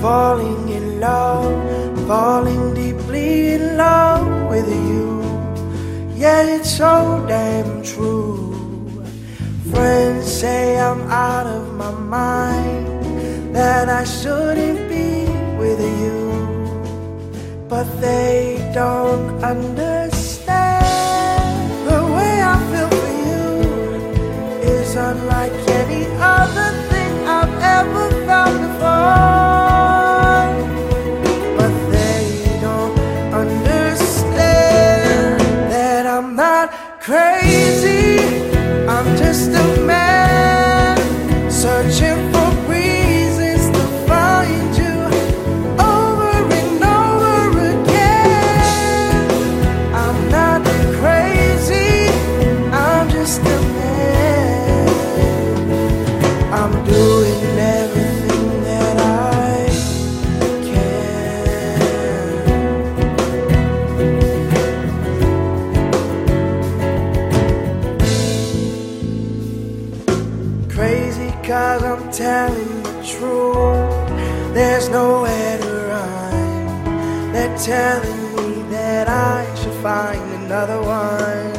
falling in love, falling deeply in love with you. Yeah, it's so damn true. Friends say I'm out of my mind, that I shouldn't be with you, but they don't understand cause I'm telling the truth. There's nowhere to run. They're telling me that I should find another one.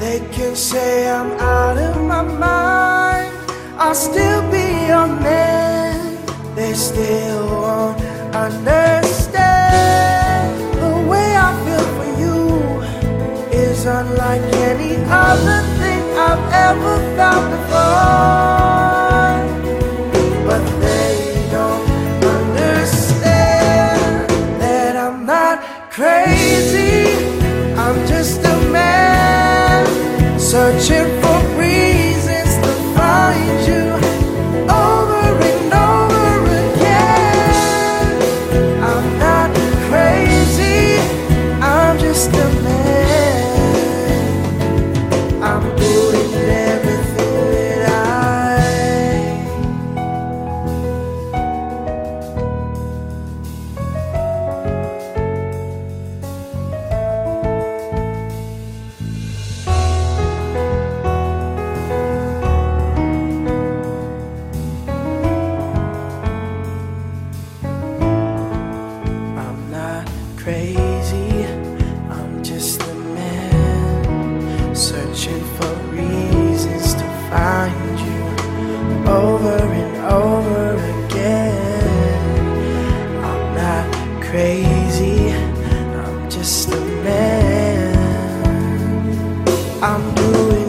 They can say I'm out of my mind. I'll still be your man. They still won't understand the way I feel for you is unlike any other thing I've ever felt before. But they don't understand that I'm not crazy. I'm just a man searching I'm doing